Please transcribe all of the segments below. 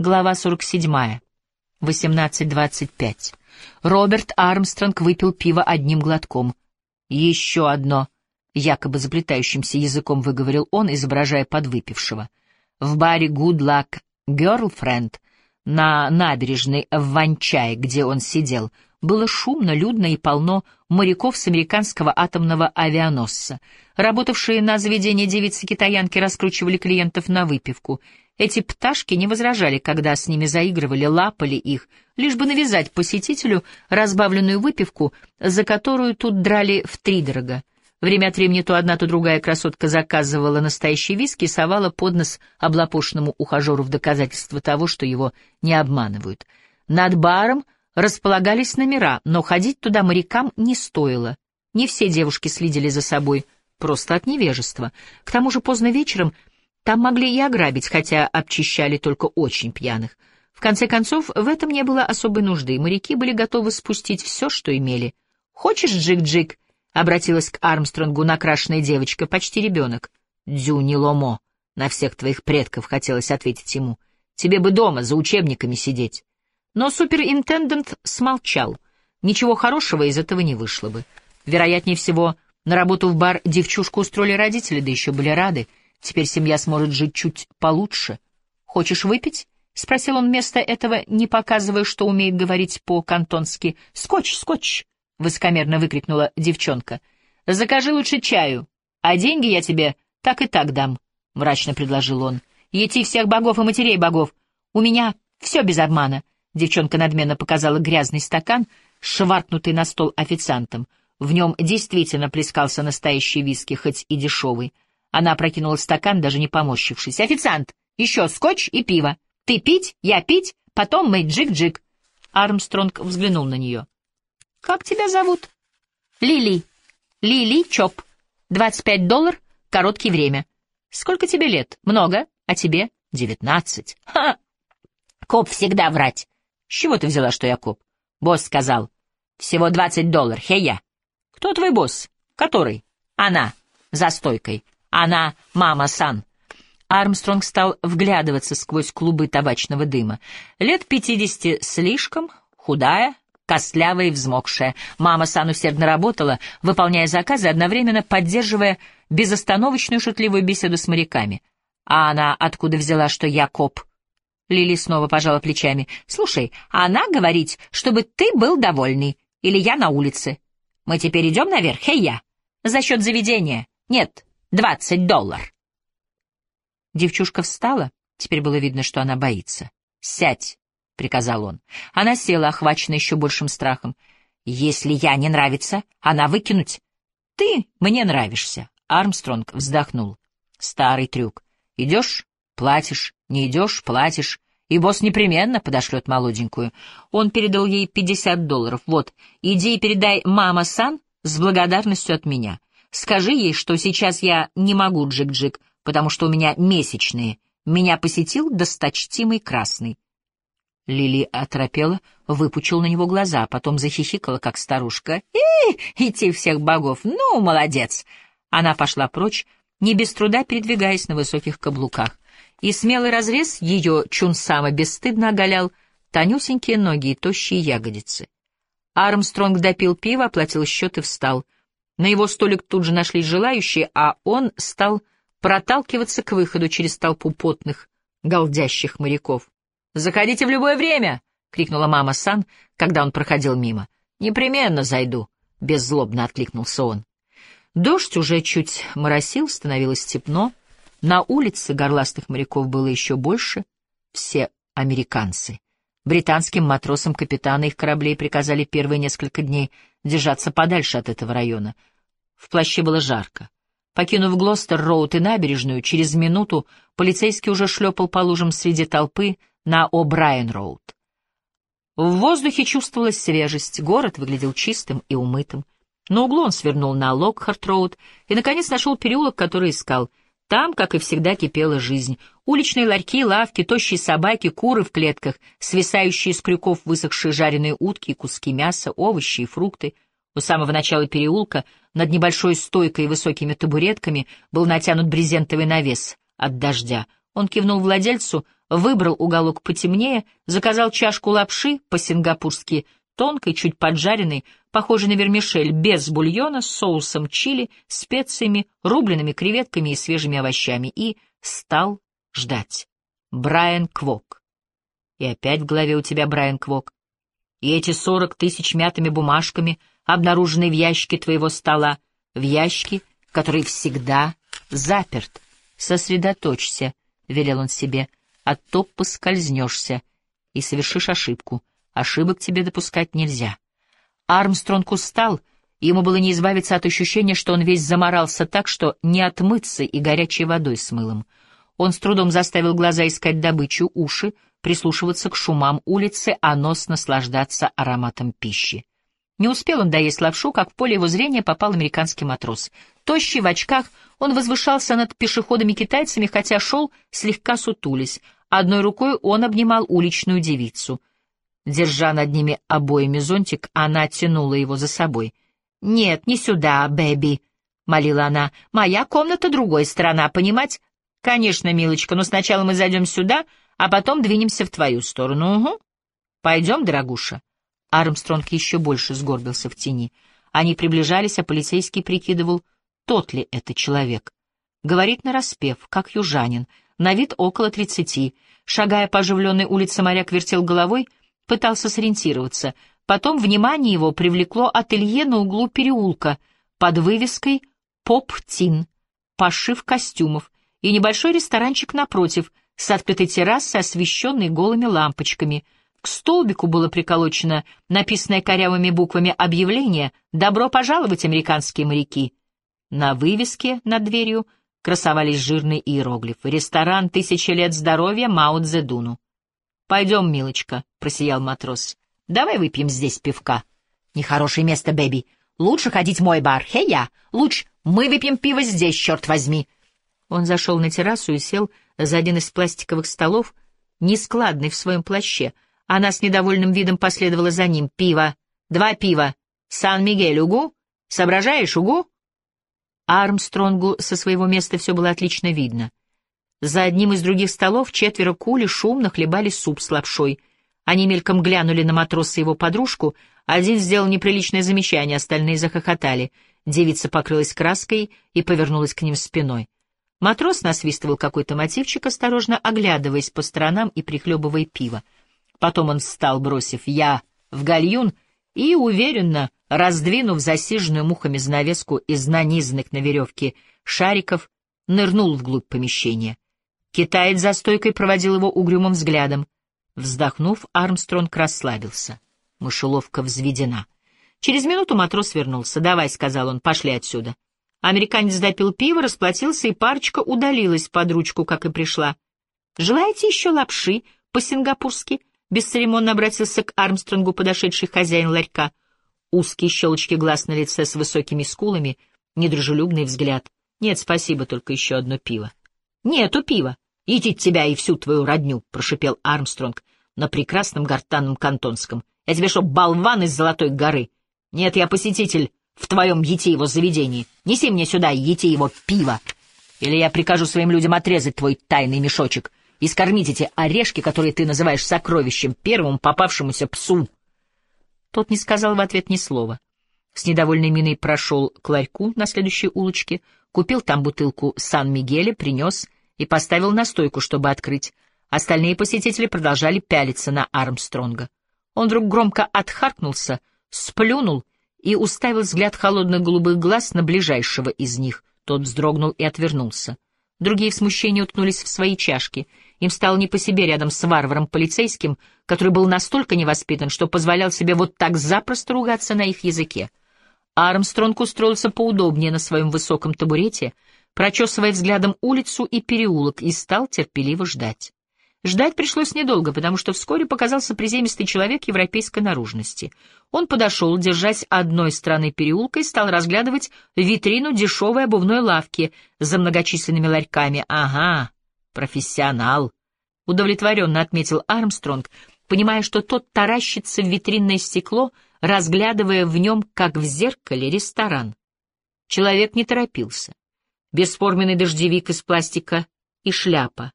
Глава 47. 18.25. Роберт Армстронг выпил пиво одним глотком. «Еще одно», — якобы заплетающимся языком выговорил он, изображая подвыпившего. В баре «Good Luck Girlfriend» на набережной в Ванчае, где он сидел, было шумно, людно и полно моряков с американского атомного авианосца. Работавшие на заведении девицы-китаянки раскручивали клиентов на выпивку — эти пташки не возражали, когда с ними заигрывали, лапали их, лишь бы навязать посетителю разбавленную выпивку, за которую тут драли втридорога. Время от времени то одна, то другая красотка заказывала настоящий виски и совала под облапошенному ухажеру в доказательство того, что его не обманывают. Над баром располагались номера, но ходить туда морякам не стоило. Не все девушки следили за собой, просто от невежества. К тому же поздно вечером там могли и ограбить, хотя обчищали только очень пьяных. В конце концов, в этом не было особой нужды, моряки были готовы спустить все, что имели. «Хочешь, Джик-Джик?» — обратилась к Армстронгу накрашенная девочка, почти ребенок. «Дзюни Ломо», — на всех твоих предков хотелось ответить ему. «Тебе бы дома, за учебниками сидеть». Но суперинтендент смолчал. Ничего хорошего из этого не вышло бы. Вероятнее всего, на работу в бар девчушку устроили родители, да еще были рады — Теперь семья сможет жить чуть получше. Хочешь выпить? — спросил он вместо этого, не показывая, что умеет говорить по-кантонски. — Скотч, скотч! — высокомерно выкрикнула девчонка. — Закажи лучше чаю, а деньги я тебе так и так дам, — мрачно предложил он. — Ети всех богов и матерей богов. У меня все без обмана. Девчонка надменно показала грязный стакан, шваркнутый на стол официантом. В нем действительно плескался настоящий виски, хоть и дешевый. Она опрокинула стакан, даже не поморщившись. «Официант! Еще скотч и пиво! Ты пить, я пить, потом мы джик-джик!» Армстронг взглянул на нее. «Как тебя зовут?» «Лили. Лили Чоп. Двадцать пять доллар, короткое время. Сколько тебе лет? Много. А тебе? Девятнадцать. Ха! Коп всегда врать. С чего ты взяла, что я коп? Босс сказал. Всего двадцать доллар. Хей-я. Кто твой босс? Который? Она. За стойкой. Она мама-сан. Армстронг стал вглядываться сквозь клубы табачного дыма. Лет пятидесяти слишком, худая, костлявая и взмокшая. Мама Сан усердно работала, выполняя заказы, одновременно поддерживая безостановочную шутливую беседу с моряками. А она откуда взяла, что я коп? Лили снова пожала плечами. «Слушай, она говорит, чтобы ты был довольный. Или я на улице. Мы теперь идем наверх, эй я. За счет заведения. Нет, Двадцать доллар. Девчушка встала, теперь было видно, что она боится. «Сядь», — приказал он. Она села, охваченная еще большим страхом. «Если я не нравится, она выкинуть». «Ты мне нравишься», — Армстронг вздохнул. «Старый трюк. Идешь — платишь, не идешь — платишь, и босс непременно подошлет молоденькую». Он передал ей пятьдесят долларов. «Вот, иди и передай мама Сан с благодарностью от меня». Скажи ей, что сейчас я не могу, Джик-Джик, потому что у меня месячные. Меня посетил досточтимый красный. Лили оторопела, выпучил на него глаза, а потом захихикала, как старушка. «И, идти всех богов! Ну, молодец!» Она пошла прочь, не без труда передвигаясь на высоких каблуках. И смелый разрез ее чунсама бесстыдно оголял тонюсенькие ноги и тощие ягодицы. Армстронг допил пиво, оплатил счет и встал — на его столик тут же нашлись желающие, а он стал проталкиваться к выходу через толпу потных, голдящих моряков. «Заходите в любое время!» — крикнула мама Сан, когда он проходил мимо. «Непременно зайду!» — беззлобно откликнулся он. Дождь уже чуть моросил, становилось тепло. На улице горластых моряков было еще больше. Все американцы. Британским матросам капитаны их кораблей приказали первые несколько дней держаться подальше от этого района. В плаще было жарко. Покинув Глостер-Роуд и набережную, через минуту полицейский уже шлепал по лужам среди толпы на О'Брайен-Роуд. В воздухе чувствовалась свежесть, город выглядел чистым и умытым. На углу он свернул на Локхарт-Роуд и, наконец, нашел переулок, который искал — там, как и всегда, кипела жизнь. Уличные ларьки, лавки, тощие собаки, куры в клетках, свисающие с крюков высохшие жареные утки, куски мяса, овощи и фрукты. У самого начала переулка над небольшой стойкой и высокими табуретками был натянут брезентовый навес от дождя. Он кивнул владельцу, выбрал уголок потемнее, заказал чашку лапши по-сингапурски, тонкой, чуть поджаренной, похожей на вермишель, без бульона, с соусом чили, специями, рубленными креветками и свежими овощами, и стал ждать. Брайан Квок. И опять в голове у тебя Брайан Квок. И эти сорок тысяч мятыми бумажками, обнаруженные в ящике твоего стола, в ящике, который всегда заперт. Сосредоточься, — велел он себе, — а то поскользнешься и совершишь ошибку. Ошибок тебе допускать нельзя. Армстронг устал, ему было не избавиться от ощущения, что он весь заморался так, что не отмыться и горячей водой с мылом. Он с трудом заставил глаза искать добычу, уши, прислушиваться к шумам улицы, а нос наслаждаться ароматом пищи. Не успел он доесть лапшу, как в поле его зрения попал американский матрос. Тощий, в очках, он возвышался над пешеходами-китайцами, хотя шел, слегка сутулись. Одной рукой он обнимал уличную девицу. Держа над ними обоими зонтик, она тянула его за собой. «Нет, не сюда, бэби», — молила она. «Моя комната — другой сторона, понимать? «Конечно, милочка, но сначала мы зайдем сюда, а потом двинемся в твою сторону. Угу. Пойдем, дорогуша». Армстронг еще больше сгорбился в тени. Они приближались, а полицейский прикидывал, тот ли это человек. Говорит нараспев, как южанин, на вид около тридцати. Шагая по оживленной улице, моряк вертел головой, пытался сориентироваться. Потом внимание его привлекло ателье на углу переулка под вывеской «Поп-Тин», пошив костюмов, и небольшой ресторанчик напротив, с открытой террасой, освещенной голыми лампочками. К столбику было приколочено написанное корявыми буквами объявление «Добро пожаловать, американские моряки». На вывеске над дверью красовались жирные иероглифы «Ресторан «Тысяча лет здоровья» Мао Цзэдуну». «Пойдем, милочка», — просиял матрос. «Давай выпьем здесь пивка». «Нехорошее место, бэби. Лучше ходить в мой бар. Хей-я. Лучше мы выпьем пиво здесь, черт возьми». Он зашел на террасу и сел за один из пластиковых столов, нескладный в своем плаще. Она с недовольным видом последовала за ним. «Пиво! Два пива! Сан-Мигель, угу? Соображаешь, угу?» Армстронгу со своего места все было отлично видно. За одним из других столов четверо кули шумно хлебали суп с лапшой. Они мельком глянули на матроса и его подружку. Один сделал неприличное замечание, остальные захохотали. Девица покрылась краской и повернулась к ним спиной. Матрос насвистывал какой-то мотивчик, осторожно оглядываясь по сторонам и прихлебывая пиво. Потом он встал, бросив «я» в гальюн и, уверенно, раздвинув засиженную мухами занавеску из нанизанных на веревке шариков, нырнул вглубь помещения. Китаец за стойкой проводил его угрюмым взглядом. Вздохнув, Армстронг расслабился. Мышеловка взведена. Через минуту матрос вернулся. «Давай», — сказал он, — «пошли отсюда». Американец допил пиво, расплатился, и парочка удалилась под ручку, как и пришла. «Желаете еще лапши по-сингапурски?» — бесцеремонно обратился к Армстронгу подошедший хозяин ларька. Узкие щелочки глаз на лице с высокими скулами, недружелюбный взгляд. «Нет, спасибо, только еще одно пиво». «Нету пива. Идти тебя и всю твою родню», — прошипел Армстронг на прекрасном гортанном кантонском. «Я тебе что, болван из Золотой горы? Нет, я посетитель в твоем его заведении. Неси мне сюда его пиво, или я прикажу своим людям отрезать твой тайный мешочек и скормить эти орешки, которые ты называешь сокровищем, первому попавшемуся псу». Тот не сказал в ответ ни слова. С недовольной миной прошел к ларьку на следующей улочке, купил там бутылку Сан-Мигеля, принес и поставил на стойку, чтобы открыть. Остальные посетители продолжали пялиться на Армстронга. Он вдруг громко отхаркнулся, сплюнул и уставил взгляд холодных голубых глаз на ближайшего из них. Тот вздрогнул и отвернулся. Другие в смущении уткнулись в свои чашки. Им стало не по себе рядом с варваром полицейским, который был настолько невоспитан, что позволял себе вот так запросто ругаться на их языке. Армстронг устроился поудобнее на своем высоком табурете, прочесывая взглядом улицу и переулок, и стал терпеливо ждать. Ждать пришлось недолго, потому что вскоре показался приземистый человек европейской наружности. Он подошел, держась одной стороны переулка, и стал разглядывать витрину дешевой обувной лавки за многочисленными ларьками. «Ага, профессионал», — удовлетворенно отметил Армстронг, понимая, что тот таращится в витринное стекло, разглядывая в нем, как в зеркале, ресторан. Человек не торопился. Бесформенный дождевик из пластика и шляпа.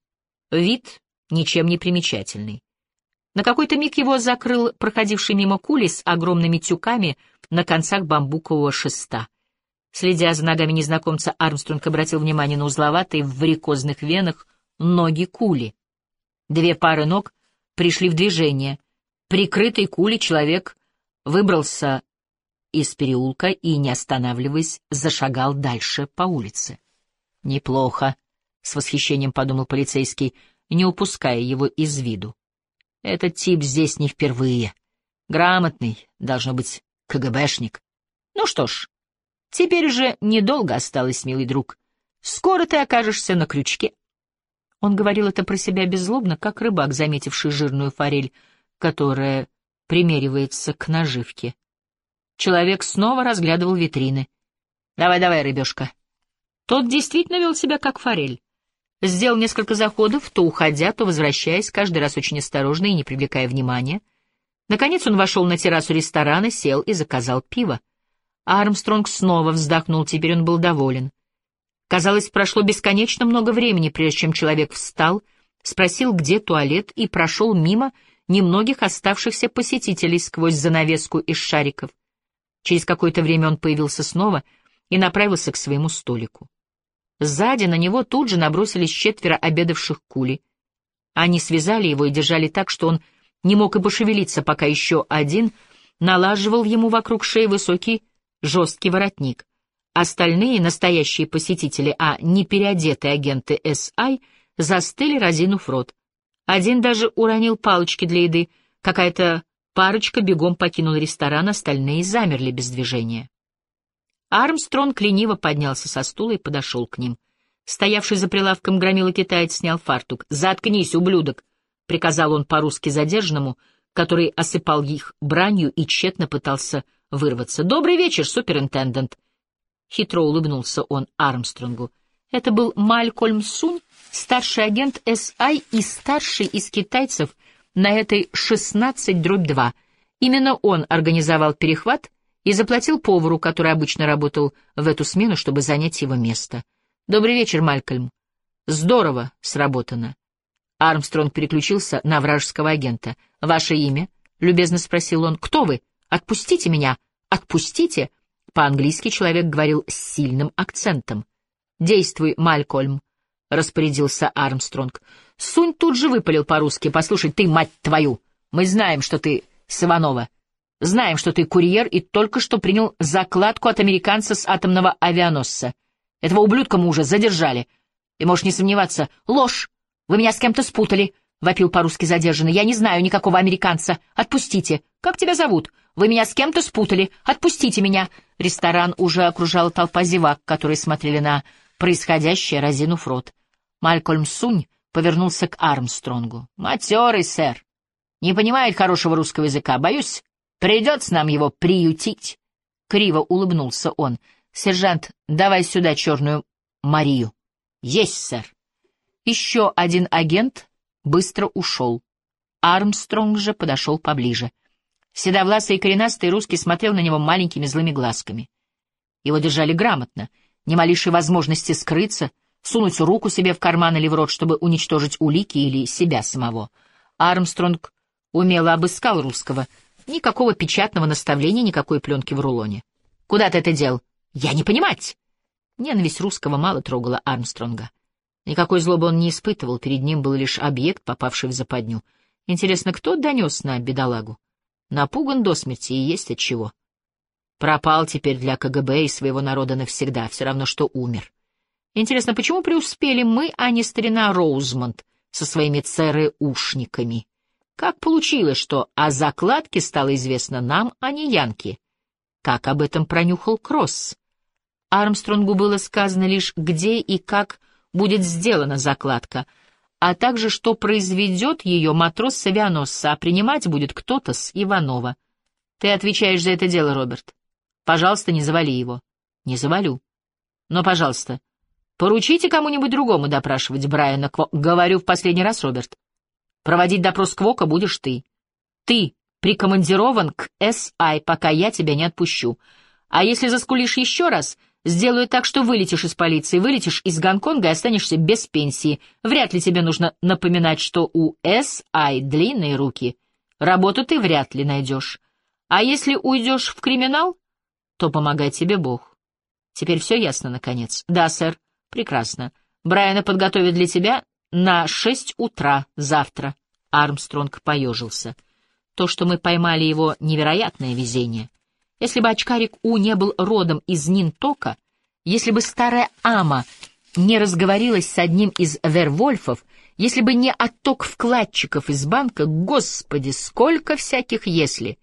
Вид ничем не примечательный. На какой-то миг его закрыл проходивший мимо кули с огромными тюками на концах бамбукового шеста. Следя за ногами незнакомца, Армстронг обратил внимание на узловатые в варикозных венах ноги кули. Две пары ног пришли в движение. Прикрытый кули человек выбрался из переулка и, не останавливаясь, зашагал дальше по улице. «Неплохо», — с восхищением подумал полицейский, не упуская его из виду. «Этот тип здесь не впервые. Грамотный, должно быть, КГБшник. Ну что ж, теперь уже недолго осталось, милый друг. Скоро ты окажешься на крючке». Он говорил это про себя беззлобно, как рыбак, заметивший жирную форель, которая примеривается к наживке. Человек снова разглядывал витрины. «Давай, давай, рыбешка». Тот действительно вел себя как форель. Сделал несколько заходов, то уходя, то возвращаясь, каждый раз очень осторожно и не привлекая внимания. Наконец он вошел на террасу ресторана, сел и заказал пиво. Армстронг снова вздохнул, теперь он был доволен. Казалось, прошло бесконечно много времени, прежде чем человек встал, спросил, где туалет, и прошел мимо немногих оставшихся посетителей сквозь занавеску из шариков. Через какое-то время он появился снова и направился к своему столику. Сзади на него тут же набросились четверо обедавших кули. Они связали его и держали так, что он не мог и пошевелиться, пока еще один налаживал ему вокруг шеи высокий жесткий воротник. Остальные, настоящие посетители, а не переодетые агенты САИ, застыли, разинув рот. Один даже уронил палочки для еды, какая-то парочка бегом покинула ресторан, остальные замерли без движения. Армстронг лениво поднялся со стула и подошел к ним. Стоявший за прилавком громила китаец снял фартук. «Заткнись, ублюдок!» — приказал он по-русски задержанному, который осыпал их бранью и тщетно пытался вырваться. «Добрый вечер, суперинтендент!» Хитро улыбнулся он Армстронгу. Это был Малькольм Сунь, старший агент САИ и старший из китайцев на этой 16-2. Именно он организовал перехват и заплатил повару, который обычно работал в эту смену, чтобы занять его место. «Добрый вечер, Малькольм». «Здорово сработано». Армстронг переключился на вражеского агента. «Ваше имя?» — любезно спросил он. «Кто вы? Отпустите меня! Отпустите!» По-английски человек говорил с сильным акцентом. «Действуй, Малькольм», — распорядился Армстронг. Сунь тут же выпалил по-русски. «Послушай, ты, мать твою, мы знаем, что ты с Иванова. Знаем, что ты курьер и только что принял закладку от американца с атомного авианосца. Этого ублюдка мы уже задержали. И можешь не сомневаться. Ложь! Вы меня с кем-то спутали!» — вопил по-русски задержанный. «Я не знаю никакого американца. Отпустите. Как тебя зовут? Вы меня с кем-то спутали. Отпустите меня!» Ресторан уже окружала толпа зевак, которые смотрели на происходящее, разинув рот. Малькольм Сунь повернулся к Армстронгу. «Матерый, сэр. Не понимает хорошего русского языка. Боюсь, придется нам его приютить». Криво улыбнулся он. «Сержант, давай сюда черную Марию». «Есть, сэр». Еще один агент быстро ушел. Армстронг же подошел поближе. Седовласый и коренастый русский смотрел на него маленькими злыми глазками. Его держали грамотно, ни малейшей возможности скрыться, сунуть руку себе в карман или в рот, чтобы уничтожить улики или себя самого. Армстронг умело обыскал русского. Никакого печатного наставления, никакой пленки в рулоне. «Куда ты это дел?» «Я не понимать!» Ненависть русского мало трогала Армстронга. Никакой злобы он не испытывал, перед ним был лишь объект, попавший в западню. Интересно, кто донес на бедолагу? Напуган до смерти и есть от чего. Пропал теперь для КГБ и своего народа навсегда, все равно, что умер. Интересно, почему преуспели мы, а не старина Роузмонд со своими церы-ушниками? Как получилось, что о закладке стало известно нам, а не Янки? Как об этом пронюхал Кросс? Армстронгу было сказано лишь, где и как будет сделана закладка — а также что произведет ее матрос с а принимать будет кто-то с Иванова. Ты отвечаешь за это дело, Роберт. Пожалуйста, не завали его. Не завалю. Но, пожалуйста, поручите кому-нибудь другому допрашивать Брайана Кво... Говорю в последний раз, Роберт. Проводить допрос Квока будешь ты. Ты прикомандирован к САИ, пока я тебя не отпущу. А если заскулишь еще раз, Сделаю так, что вылетишь из полиции, вылетишь из Гонконга и останешься без пенсии. Вряд ли тебе нужно напоминать, что у С.I. длинные руки. Работу ты вряд ли найдешь. А если уйдешь в криминал, то помогай тебе Бог. Теперь все ясно, наконец. Да, сэр. Прекрасно. Брайана подготовят для тебя на шесть утра завтра. Армстронг поежился. То, что мы поймали его, невероятное везение. Если бы очкарик У не был родом из Нинтока, если бы старая Ама не разговорилась с одним из Вервольфов, если бы не отток вкладчиков из банка, господи, сколько всяких «если».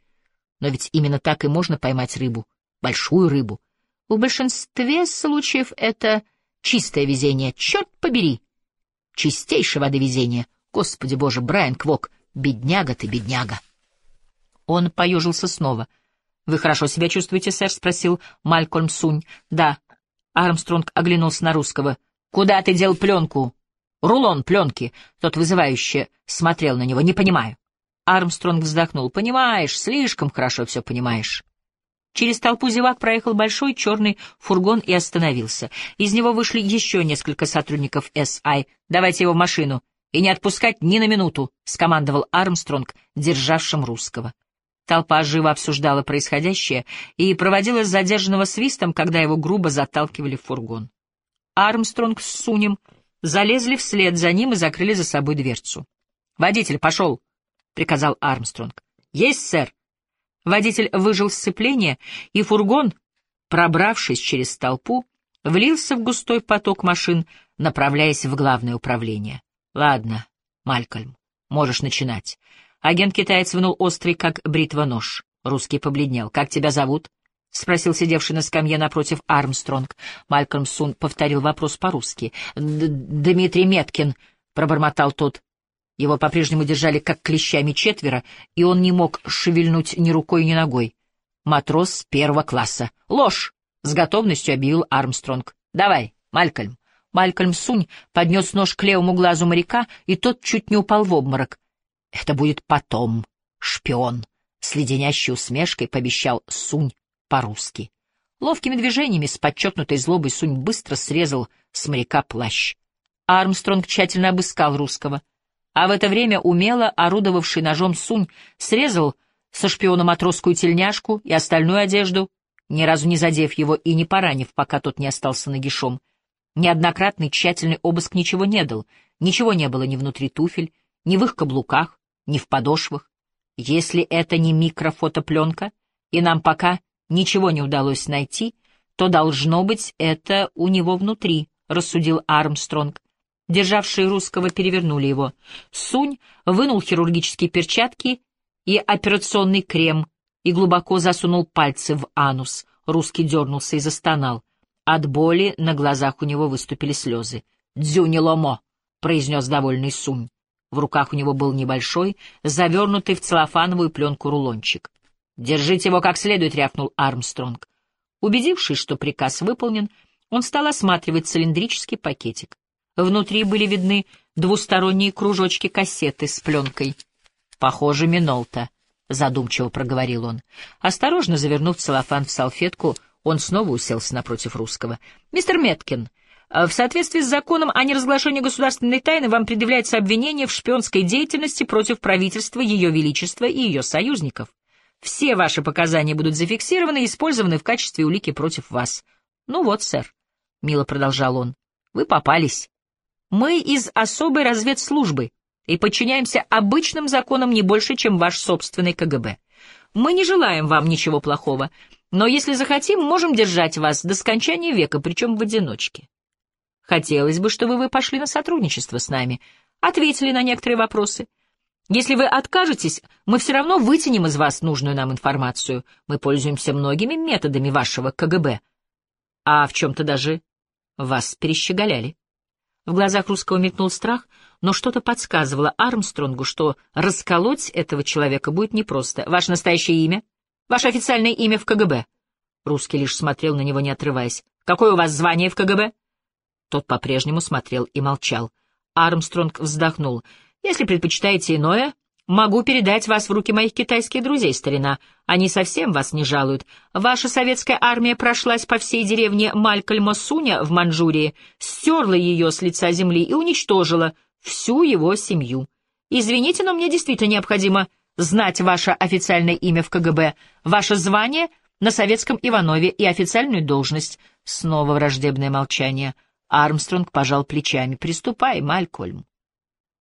Но ведь именно так и можно поймать рыбу, большую рыбу. В большинстве случаев это чистое везение, черт побери. Чистейшее воды везение. Господи боже, Брайан Квок, бедняга ты, бедняга. Он поежился снова — «Вы хорошо себя чувствуете, сэр?» — спросил Малькольм Сунь. «Да». Армстронг оглянулся на русского. «Куда ты дел пленку?» «Рулон пленки». Тот вызывающе смотрел на него. «Не понимаю». Армстронг вздохнул. «Понимаешь, слишком хорошо все понимаешь». Через толпу зевак проехал большой черный фургон и остановился. Из него вышли еще несколько сотрудников САИ. «Давайте его в машину и не отпускать ни на минуту», — скомандовал Армстронг, державшим русского. Толпа живо обсуждала происходящее и проводила задержанного свистом, когда его грубо заталкивали в фургон. Армстронг с Сунем залезли вслед за ним и закрыли за собой дверцу. «Водитель, пошел!» — приказал Армстронг. «Есть, сэр!» Водитель выжил сцепление, и фургон, пробравшись через толпу, влился в густой поток машин, направляясь в главное управление. «Ладно, Малькольм, можешь начинать. Агент-китаец вынул острый, как бритва, нож. Русский побледнел. «Как тебя зовут?» — спросил сидевший на скамье напротив Армстронг. Малькольм Сун повторил вопрос по-русски. «Дмитрий Меткин», — пробормотал тот. Его по-прежнему держали как клещами четверо, и он не мог шевельнуть ни рукой, ни ногой. Матрос первого класса. «Ложь!» — с готовностью объявил Армстронг. «Давай, Малькольм». Малькольм Сунь поднес нож к левому глазу моряка, и тот чуть не упал в обморок. Это будет потом, шпион, с леденящей усмешкой пообещал Сунь по-русски. Ловкими движениями с подчеркнутой злобой Сунь быстро срезал с моряка плащ. Армстронг тщательно обыскал русского. А в это время умело орудовавший ножом Сунь срезал со шпиона матросскую тельняшку и остальную одежду, ни разу не задев его и не поранив, пока тот не остался нагишом. Неоднократный тщательный обыск ничего не дал, ничего не было ни внутри туфель, ни в их каблуках, ни в подошвах. Если это не микрофотопленка, и нам пока ничего не удалось найти, то должно быть это у него внутри, рассудил Армстронг. Державшие русского перевернули его. Сунь вынул хирургические перчатки и операционный крем и глубоко засунул пальцы в анус. Русский дернулся и застонал. От боли на глазах у него выступили слезы. «Дзюниломо!» — произнес довольный Сунь. В руках у него был небольшой, завернутый в целлофановую пленку рулончик. «Держите его как следует», — рявкнул Армстронг. Убедившись, что приказ выполнен, он стал осматривать цилиндрический пакетик. Внутри были видны двусторонние кружочки кассеты с пленкой. «Похоже, Минолта», — задумчиво проговорил он. Осторожно завернув целлофан в салфетку, он снова уселся напротив русского. «Мистер Меткин, Э, в соответствии с законом о неразглашении государственной тайны вам предъявляется обвинение в шпионской деятельности против правительства Ее Величества и ее союзников. Все ваши показания будут зафиксированы и использованы в качестве улики против вас. Ну вот, сэр, — мило продолжал он, — вы попались. Мы из особой разведслужбы и подчиняемся обычным законам не больше, чем ваш собственный КГБ. Мы не желаем вам ничего плохого, но если захотим, можем держать вас до скончания века, причем в одиночке. Хотелось бы, чтобы вы пошли на сотрудничество с нами, ответили на некоторые вопросы. Если вы откажетесь, мы все равно вытянем из вас нужную нам информацию. Мы пользуемся многими методами вашего КГБ. А в чем-то даже вас перещеголяли. В глазах русского мелькнул страх, но что-то подсказывало Армстронгу, что расколоть этого человека будет непросто. Ваше настоящее имя? Ваше официальное имя в КГБ? Русский лишь смотрел на него, не отрываясь. Какое у вас звание в КГБ? Тот по-прежнему смотрел и молчал. Армстронг вздохнул. «Если предпочитаете иное, Могу передать вас в руки моих китайских друзей, старина. Они совсем вас не жалуют. Ваша советская армия прошлась по всей деревне Малькольма Суня в Манчжурии, стерла ее с лица земли и уничтожила всю его семью. Извините, но мне действительно необходимо знать ваше официальное имя в КГБ, ваше звание на советском Иванове и официальную должность. Снова враждебное молчание. Армстронг пожал плечами. «Приступай, Малькольм».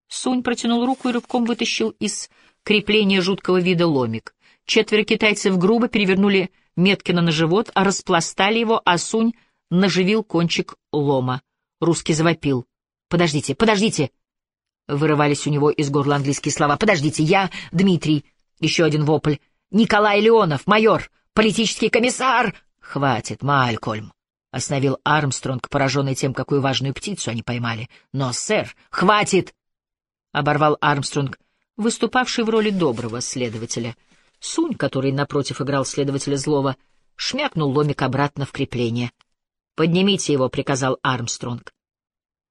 Сунь протянул руку и рывком вытащил из крепления жуткого вида ломик. Четверо китайцев грубо перевернули Меткина на живот, а распластали его, а Сунь наживил кончик лома. Русский завопил. «Подождите, подождите!» Вырывались у него из горла английские слова. «Подождите, я Дмитрий!» Еще один вопль. «Николай Леонов, майор! Политический комиссар!» «Хватит, Малькольм!» — остановил Армстронг, пораженный тем, какую важную птицу они поймали. «Но, сэр, хватит!» — оборвал Армстронг, выступавший в роли доброго следователя. Сунь, который напротив играл следователя злого, шмякнул ломик обратно в крепление. «Поднимите его», — приказал Армстронг.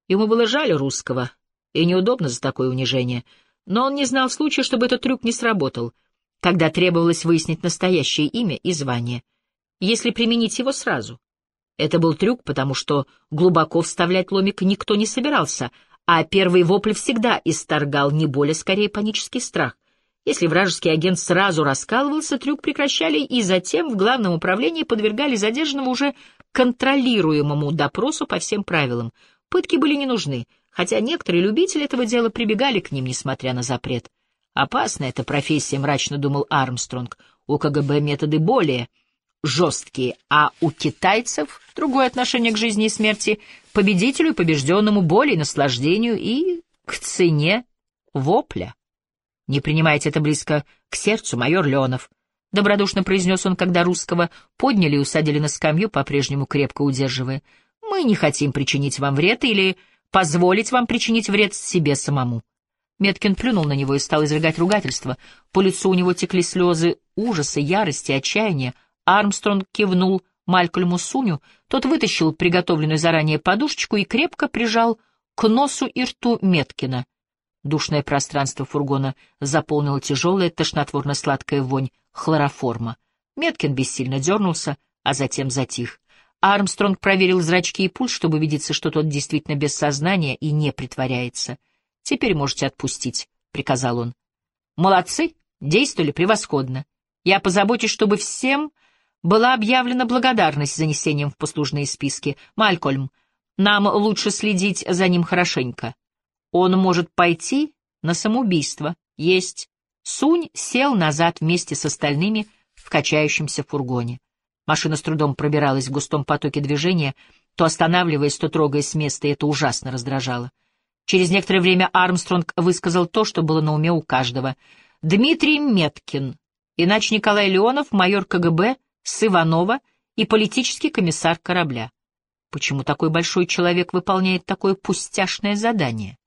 Ему было жаль русского, и неудобно за такое унижение, но он не знал случая, чтобы этот трюк не сработал, когда требовалось выяснить настоящее имя и звание, если применить его сразу. Это был трюк, потому что глубоко вставлять ломик никто не собирался — а первый вопль всегда исторгал не более, скорее панический страх. Если вражеский агент сразу раскалывался, трюк прекращали и затем в главном управлении подвергали задержанному уже контролируемому допросу по всем правилам. Пытки были не нужны, хотя некоторые любители этого дела прибегали к ним, несмотря на запрет. «Опасна эта профессия», — мрачно думал Армстронг. «У КГБ методы более жесткие, а у китайцев другое отношение к жизни и смерти, победителю и побежденному боли и наслаждению и к цене вопля. Не принимайте это близко к сердцу, майор Леонов. — добродушно произнес он, когда русского подняли и усадили на скамью, по-прежнему крепко удерживая. «Мы не хотим причинить вам вред или позволить вам причинить вред себе самому». Меткин плюнул на него и стал изрыгать ругательство. По лицу у него текли слезы ужаса, ярости, отчаяния. Армстронг кивнул Малькольму Суню, тот вытащил приготовленную заранее подушечку и крепко прижал к носу и рту Меткина. Душное пространство фургона заполнила тяжелая тошнотворно-сладкая вонь хлороформа. Меткин бессильно дернулся, а затем затих. Армстронг проверил зрачки и пульс, чтобы убедиться, что тот действительно без сознания и не притворяется. «Теперь можете отпустить», — приказал он. «Молодцы, действовали превосходно. Я позабочусь, чтобы всем была объявлена благодарность занесением в послужные списки. Малькольм, нам лучше следить за ним хорошенько. Он может пойти на самоубийство. Есть. Сунь сел назад вместе с остальными в качающемся фургоне. Машина с трудом пробиралась в густом потоке движения, то останавливаясь, то трогаясь с места, и это ужасно раздражало. Через некоторое время Армстронг высказал то, что было на уме у каждого. «Дмитрий Меткин, иначе Николай Леонов, майор КГБ, с Иванова и политический комиссар корабля. Почему такой большой человек выполняет такое пустяшное задание?